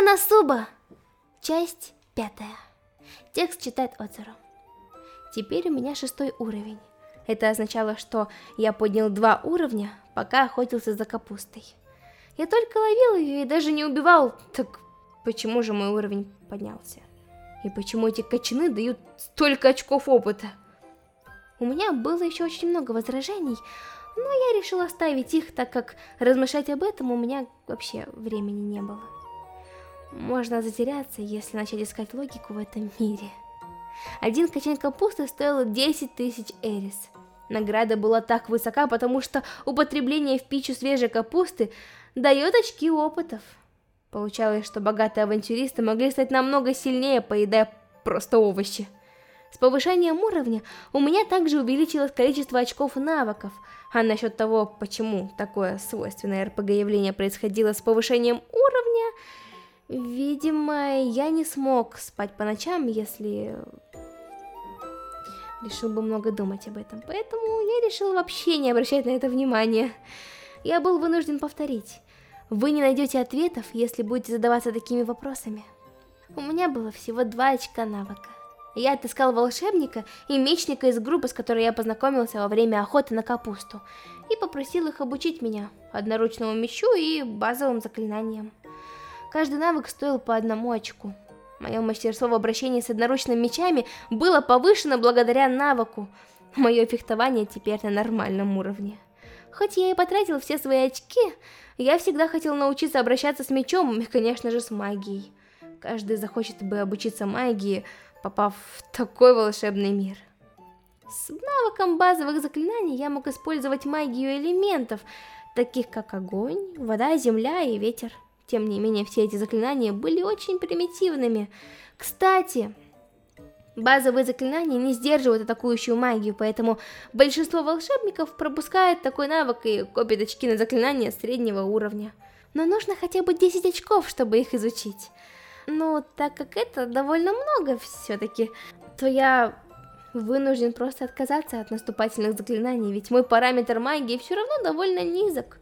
Канасуба. Часть пятая. Текст читает Оцеру. Теперь у меня шестой уровень. Это означало, что я поднял два уровня, пока охотился за капустой. Я только ловил ее и даже не убивал, так почему же мой уровень поднялся? И почему эти качаны дают столько очков опыта? У меня было еще очень много возражений, но я решил оставить их, так как размышлять об этом у меня вообще времени не было. Можно затеряться, если начать искать логику в этом мире. Один качан капусты стоил 10 тысяч эрис. Награда была так высока, потому что употребление в пищу свежей капусты дает очки опытов. Получалось, что богатые авантюристы могли стать намного сильнее, поедая просто овощи. С повышением уровня у меня также увеличилось количество очков навыков, а насчет того, почему такое свойственное РПГ явление происходило с повышением уровня, видимо, я не смог спать по ночам, если решил бы много думать об этом, поэтому я решил вообще не обращать на это внимания. Я был вынужден повторить. Вы не найдете ответов, если будете задаваться такими вопросами. У меня было всего два очка навыка. Я отыскал волшебника и мечника из группы, с которой я познакомился во время охоты на капусту, и попросил их обучить меня одноручному мечу и базовым заклинаниям. Каждый навык стоил по одному очку. Мое мастерство в обращении с одноручными мечами было повышено благодаря навыку. Мое фехтование теперь на нормальном уровне. Хоть я и потратил все свои очки, я всегда хотел научиться обращаться с мечом и, конечно же, с магией. Каждый захочет бы обучиться магии, попав в такой волшебный мир. С навыком базовых заклинаний я мог использовать магию элементов, таких как огонь, вода, земля и ветер. Тем не менее, все эти заклинания были очень примитивными. Кстати, Базовые заклинания не сдерживают атакующую магию, поэтому большинство волшебников пропускает такой навык и копит очки на заклинания среднего уровня. Но нужно хотя бы 10 очков, чтобы их изучить. Но так как это довольно много все-таки, то я вынужден просто отказаться от наступательных заклинаний, ведь мой параметр магии все равно довольно низок.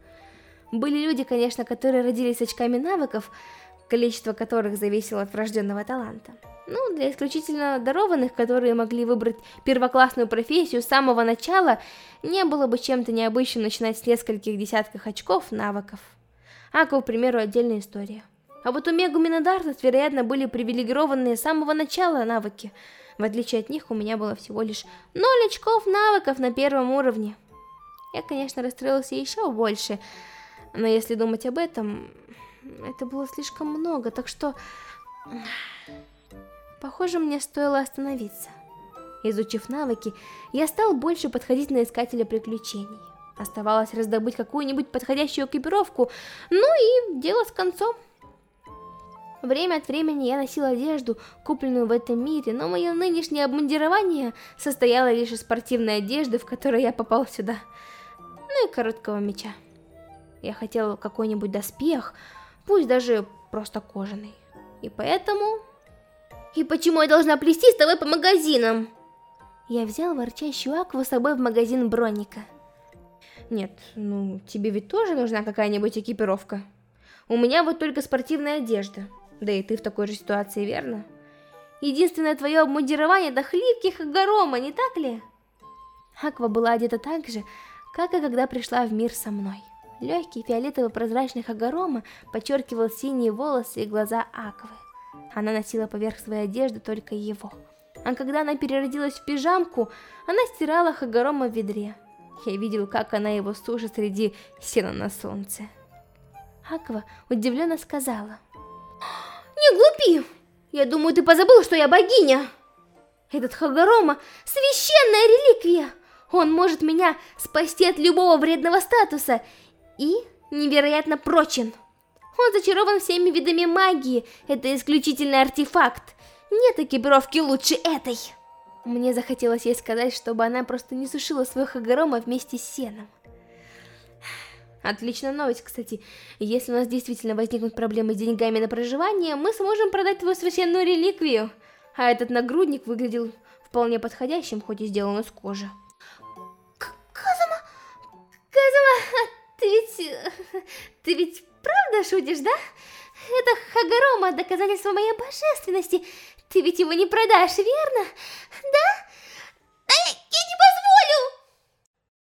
Были люди, конечно, которые родились с очками навыков, количество которых зависело от врожденного таланта. Ну, для исключительно дарованных, которые могли выбрать первоклассную профессию с самого начала, не было бы чем-то необычным начинать с нескольких десятков очков навыков. Аку, к примеру, отдельная история. А вот у Мегу Минодарсов, вероятно, были привилегированные с самого начала навыки. В отличие от них, у меня было всего лишь 0 очков навыков на первом уровне. Я, конечно, расстроился еще больше, но если думать об этом, это было слишком много, так что... Похоже, мне стоило остановиться. Изучив навыки, я стал больше подходить на искателя приключений. Оставалось раздобыть какую-нибудь подходящую экипировку, ну и дело с концом. Время от времени я носил одежду, купленную в этом мире, но мое нынешнее обмундирование состояло лишь из спортивной одежды, в которой я попал сюда, ну и короткого меча. Я хотел какой-нибудь доспех, пусть даже просто кожаный. И поэтому и почему я должна плести с тобой по магазинам? Я взял ворчащую Акву с собой в магазин Бронника. Нет, ну, тебе ведь тоже нужна какая-нибудь экипировка. У меня вот только спортивная одежда. Да и ты в такой же ситуации, верно? Единственное твое обмундирование до хлипких горома, не так ли? Аква была одета так же, как и когда пришла в мир со мной. Легкий фиолетовый прозрачный Хагарома подчеркивал синие волосы и глаза Аквы. Она носила поверх своей одежды только его. А когда она переродилась в пижамку, она стирала Хагарома в ведре. Я видел, как она его сушит среди сена на солнце. Аква удивленно сказала. «Не глупи! Я думаю, ты позабыл, что я богиня! Этот Хагарома — священная реликвия! Он может меня спасти от любого вредного статуса и невероятно прочен!» Он зачарован всеми видами магии. Это исключительный артефакт. Нет экипировки лучше этой. Мне захотелось ей сказать, чтобы она просто не сушила свой Хагарома вместе с сеном. Отличная новость, кстати. Если у нас действительно возникнут проблемы с деньгами на проживание, мы сможем продать твою священную реликвию. А этот нагрудник выглядел вполне подходящим, хоть и сделан из кожи. Ты ведь... Ты ведь правда шутишь, да? Это Хагарома, доказательство моей божественности. Ты ведь его не продашь, верно? Да?